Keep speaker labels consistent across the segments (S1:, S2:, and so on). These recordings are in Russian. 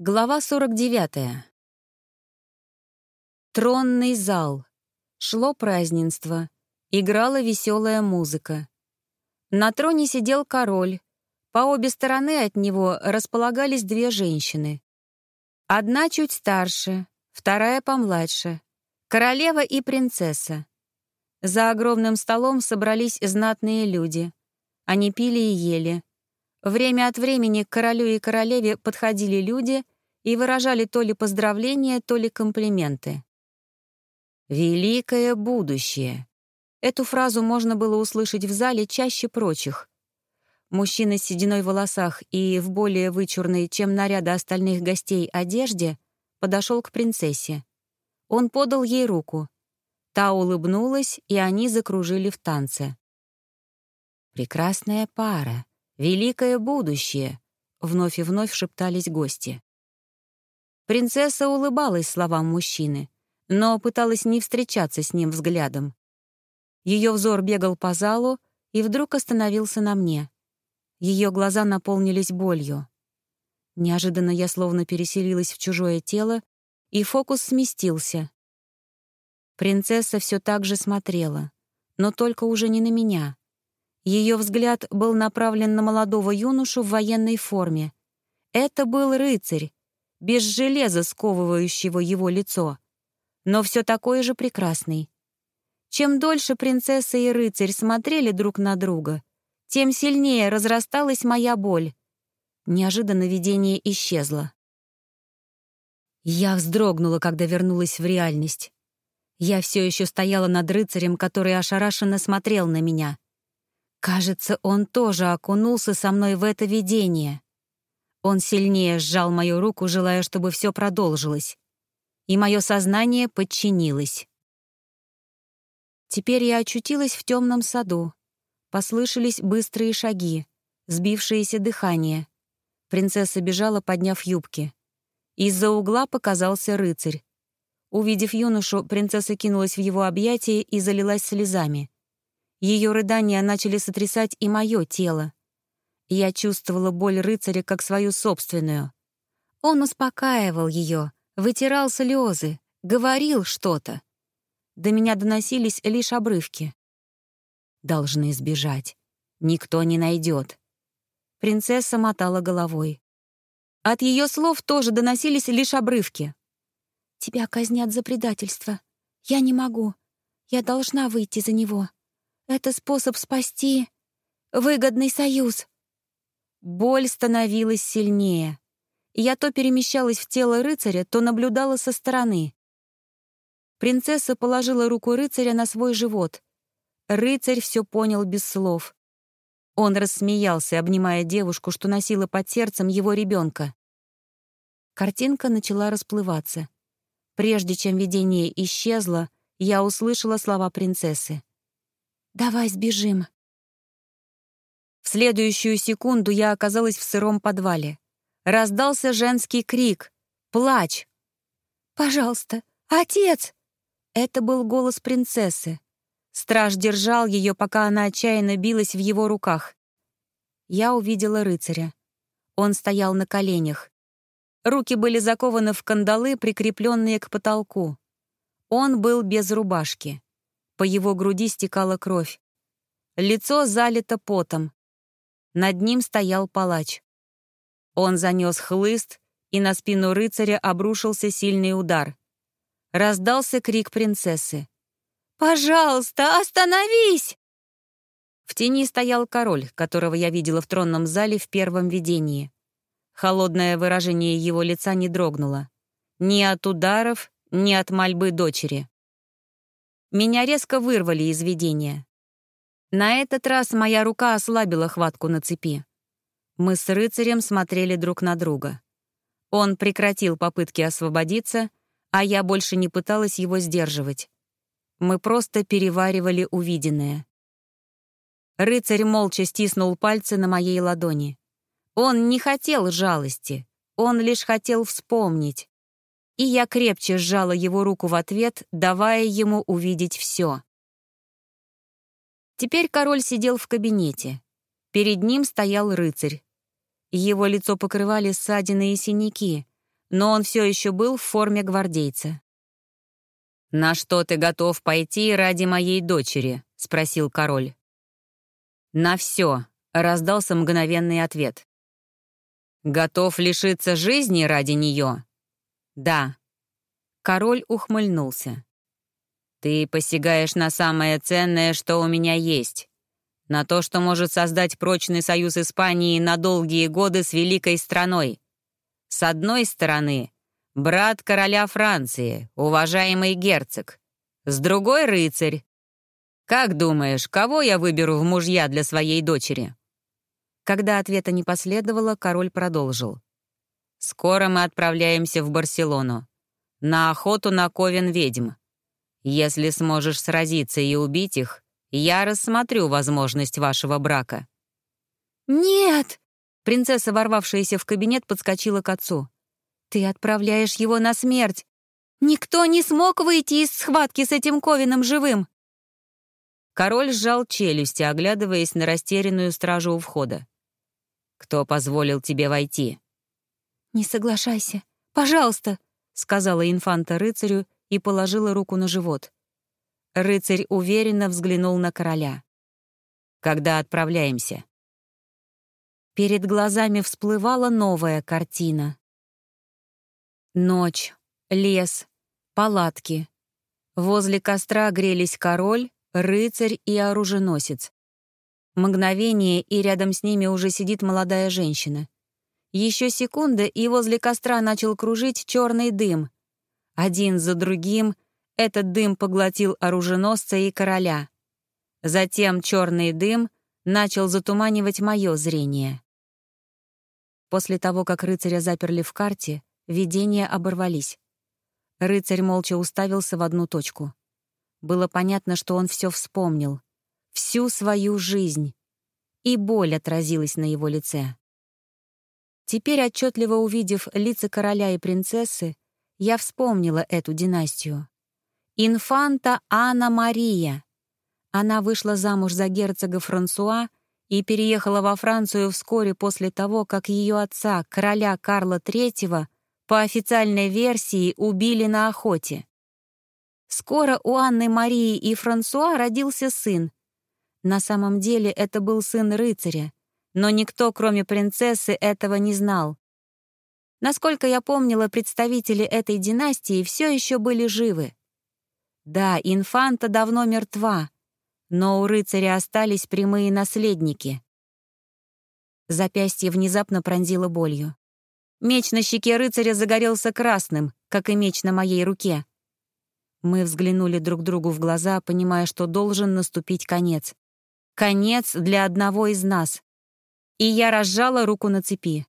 S1: Глава 49. Тронный зал. Шло праздненство. Играла веселая музыка. На троне сидел король. По обе стороны от него располагались две женщины. Одна чуть старше, вторая помладше. Королева и принцесса. За огромным столом собрались знатные люди. Они пили и ели. Время от времени к королю и королеве подходили люди и выражали то ли поздравления, то ли комплименты. «Великое будущее!» Эту фразу можно было услышать в зале чаще прочих. Мужчина с сединой в волосах и в более вычурной, чем наряды остальных гостей, одежде подошел к принцессе. Он подал ей руку. Та улыбнулась, и они закружили в танце. «Прекрасная пара», «Великое будущее!» — вновь и вновь шептались гости. Принцесса улыбалась словам мужчины, но пыталась не встречаться с ним взглядом. Ее взор бегал по залу и вдруг остановился на мне. Ее глаза наполнились болью. Неожиданно я словно переселилась в чужое тело, и фокус сместился. Принцесса все так же смотрела, но только уже не на меня. Ее взгляд был направлен на молодого юношу в военной форме. Это был рыцарь, без железа сковывающего его лицо, но все такой же прекрасный. Чем дольше принцесса и рыцарь смотрели друг на друга, тем сильнее разрасталась моя боль. Неожиданно видение исчезло. Я вздрогнула, когда вернулась в реальность. Я все еще стояла над рыцарем, который ошарашенно смотрел на меня — Кажется, он тоже окунулся со мной в это видение. Он сильнее сжал мою руку, желая, чтобы все продолжилось. И мое сознание подчинилось. Теперь я очутилась в темном саду. Послышались быстрые шаги, сбившееся дыхание. Принцесса бежала, подняв юбки. Из-за угла показался рыцарь. Увидев юношу, принцесса кинулась в его объятия и залилась слезами. Ее рыдания начали сотрясать и мое тело. Я чувствовала боль рыцаря как свою собственную. Он успокаивал ее, вытирал слезы, говорил что-то. До меня доносились лишь обрывки. «Должны сбежать. Никто не найдет». Принцесса мотала головой. От ее слов тоже доносились лишь обрывки. «Тебя казнят за предательство. Я не могу. Я должна выйти за него. Это способ спасти выгодный союз. Боль становилась сильнее. Я то перемещалась в тело рыцаря, то наблюдала со стороны. Принцесса положила руку рыцаря на свой живот. Рыцарь все понял без слов. Он рассмеялся, обнимая девушку, что носила под сердцем его ребенка. Картинка начала расплываться. Прежде чем видение исчезло, я услышала слова принцессы. «Давай сбежим». В следующую секунду я оказалась в сыром подвале. Раздался женский крик. Плач. «Пожалуйста, отец!» Это был голос принцессы. Страж держал ее, пока она отчаянно билась в его руках. Я увидела рыцаря. Он стоял на коленях. Руки были закованы в кандалы, прикрепленные к потолку. Он был без рубашки. По его груди стекала кровь. Лицо залито потом. Над ним стоял палач. Он занес хлыст, и на спину рыцаря обрушился сильный удар. Раздался крик принцессы. «Пожалуйста, остановись!» В тени стоял король, которого я видела в тронном зале в первом видении. Холодное выражение его лица не дрогнуло. Ни от ударов, ни от мольбы дочери. Меня резко вырвали из видения. На этот раз моя рука ослабила хватку на цепи. Мы с рыцарем смотрели друг на друга. Он прекратил попытки освободиться, а я больше не пыталась его сдерживать. Мы просто переваривали увиденное. Рыцарь молча стиснул пальцы на моей ладони. Он не хотел жалости, он лишь хотел вспомнить и я крепче сжала его руку в ответ, давая ему увидеть все. Теперь король сидел в кабинете. Перед ним стоял рыцарь. Его лицо покрывали ссадины и синяки, но он все еще был в форме гвардейца.
S2: «На что ты готов пойти ради моей дочери?» — спросил король. «На все», — раздался мгновенный ответ. «Готов лишиться жизни ради нее?» «Да». Король ухмыльнулся. «Ты посягаешь на самое ценное, что у меня есть. На то, что может создать прочный союз Испании на долгие годы с великой страной. С одной стороны, брат короля Франции, уважаемый герцог. С другой — рыцарь. Как думаешь, кого я выберу в мужья для своей дочери?»
S1: Когда ответа не последовало, король продолжил.
S2: «Скоро мы отправляемся в Барселону. На охоту на ковен ведьм. Если сможешь сразиться и убить их, я рассмотрю возможность вашего брака».
S1: «Нет!» Принцесса, ворвавшаяся в кабинет, подскочила к отцу. «Ты отправляешь его на смерть! Никто не смог выйти из схватки с этим Ковином живым!»
S2: Король сжал челюсти, оглядываясь на растерянную стражу у входа. «Кто позволил тебе войти?»
S1: «Не соглашайся, пожалуйста», — сказала инфанта рыцарю и положила руку на живот. Рыцарь уверенно взглянул на короля.
S2: «Когда отправляемся?»
S1: Перед глазами всплывала новая картина. Ночь, лес, палатки. Возле костра грелись король, рыцарь и оруженосец. Мгновение, и рядом с ними уже сидит молодая женщина. Еще секунда, и возле костра начал кружить черный дым. Один за другим этот дым поглотил оруженосца и короля. Затем черный дым начал затуманивать мое зрение. После того, как рыцаря заперли в карте, видения оборвались. Рыцарь молча уставился в одну точку. Было понятно, что он все вспомнил. Всю свою жизнь. И боль отразилась на его лице. Теперь, отчетливо увидев лица короля и принцессы, я вспомнила эту династию. Инфанта Анна Мария. Она вышла замуж за герцога Франсуа и переехала во Францию вскоре после того, как ее отца, короля Карла III, по официальной версии убили на охоте. Скоро у Анны Марии и Франсуа родился сын. На самом деле это был сын рыцаря, но никто, кроме принцессы, этого не знал. Насколько я помнила, представители этой династии все еще были живы. Да, инфанта давно мертва, но у рыцаря остались прямые наследники. Запястье внезапно пронзило болью. Меч на щеке рыцаря загорелся красным, как и меч на моей руке. Мы взглянули друг другу в глаза, понимая, что должен наступить конец. Конец для одного из нас. И я разжала руку на цепи.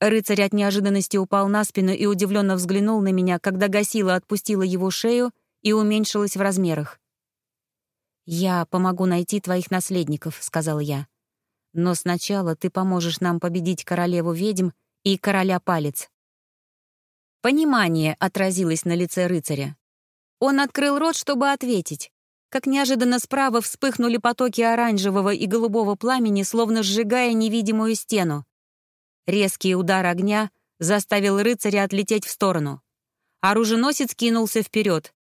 S1: Рыцарь от неожиданности упал на спину и удивленно взглянул на меня, когда гасила отпустила его шею и уменьшилась в размерах. «Я помогу найти твоих наследников», — сказал я. «Но сначала ты поможешь нам победить королеву-ведьм и короля-палец». Понимание отразилось на лице рыцаря. Он открыл рот, чтобы ответить. Как неожиданно справа вспыхнули потоки оранжевого и голубого пламени, словно сжигая невидимую стену. Резкий удар огня заставил рыцаря отлететь в сторону. Оруженосец кинулся вперед.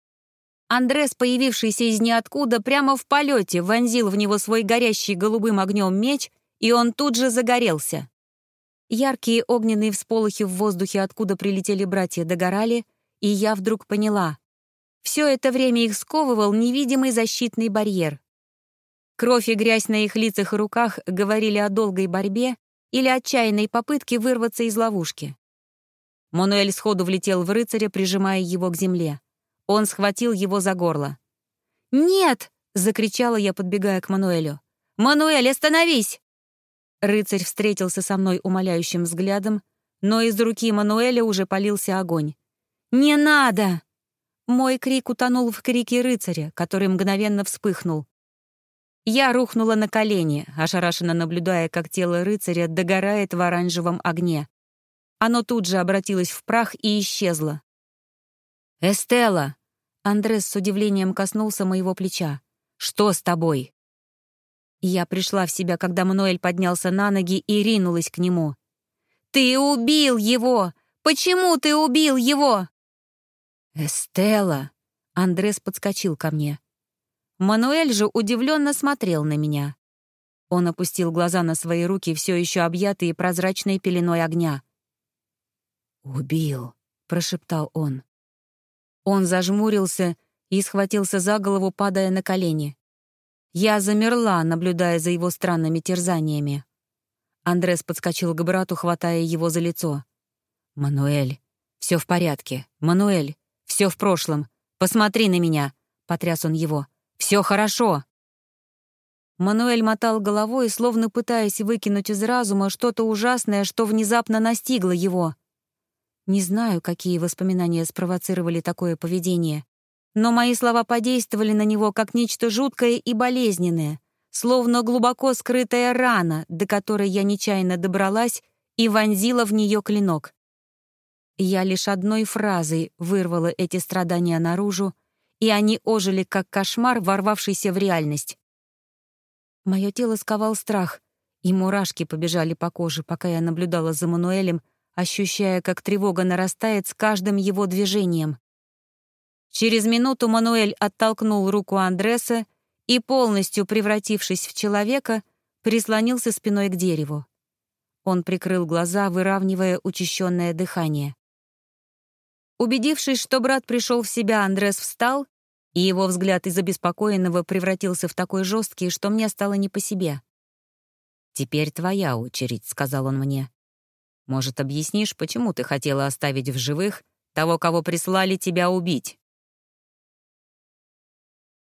S1: Андрес, появившийся из ниоткуда, прямо в полете вонзил в него свой горящий голубым огнем меч, и он тут же загорелся. Яркие огненные всполохи в воздухе, откуда прилетели братья, догорали, и я вдруг поняла. Все это время их сковывал невидимый защитный барьер. Кровь и грязь на их лицах и руках говорили о долгой борьбе или отчаянной попытке вырваться из ловушки. Мануэль сходу влетел в рыцаря, прижимая его к земле. Он схватил его за горло. «Нет!» — закричала я, подбегая к Мануэлю. «Мануэль, остановись!» Рыцарь встретился со мной умоляющим взглядом, но из руки Мануэля уже полился огонь. «Не надо!» Мой крик утонул в крике рыцаря, который мгновенно вспыхнул. Я рухнула на колени, ошарашенно наблюдая, как тело рыцаря догорает в оранжевом огне. Оно тут же обратилось в прах и исчезло. «Эстелла!» Андрес с удивлением коснулся моего плеча. «Что с тобой?» Я пришла в себя, когда Мануэль поднялся на ноги и ринулась к нему. «Ты убил его! Почему ты убил его?»
S2: «Эстелла!» — Андрес подскочил ко мне. Мануэль же удивленно смотрел на меня. Он опустил глаза на свои руки, все еще объятые прозрачной пеленой огня. «Убил», — прошептал он. Он зажмурился и схватился за голову, падая на колени. Я замерла, наблюдая за его странными терзаниями. Андрес подскочил к брату, хватая его за лицо. «Мануэль, все в порядке. Мануэль, все в прошлом. Посмотри на меня!» — потряс он его. «Все хорошо!» Мануэль мотал головой, словно пытаясь выкинуть из разума что-то ужасное, что внезапно настигло его. Не знаю, какие воспоминания спровоцировали такое поведение, но мои слова подействовали на него как нечто жуткое и болезненное, словно глубоко скрытая рана, до которой я нечаянно добралась и вонзила в нее клинок. Я лишь одной фразой вырвала эти страдания наружу, и они ожили как кошмар, ворвавшийся в реальность. Мое тело сковал страх, и мурашки побежали по коже, пока я наблюдала за Мануэлем, ощущая, как тревога нарастает с каждым его движением. Через минуту Мануэль оттолкнул руку Андреса и, полностью превратившись в человека, прислонился спиной к дереву. Он прикрыл глаза, выравнивая учащенное дыхание. Убедившись, что брат пришел в себя, Андрес встал и его взгляд из обеспокоенного превратился в такой жесткий, что мне стало не по себе. «Теперь твоя очередь», — сказал он мне. «Может, объяснишь, почему ты хотела оставить в живых того, кого прислали тебя убить?»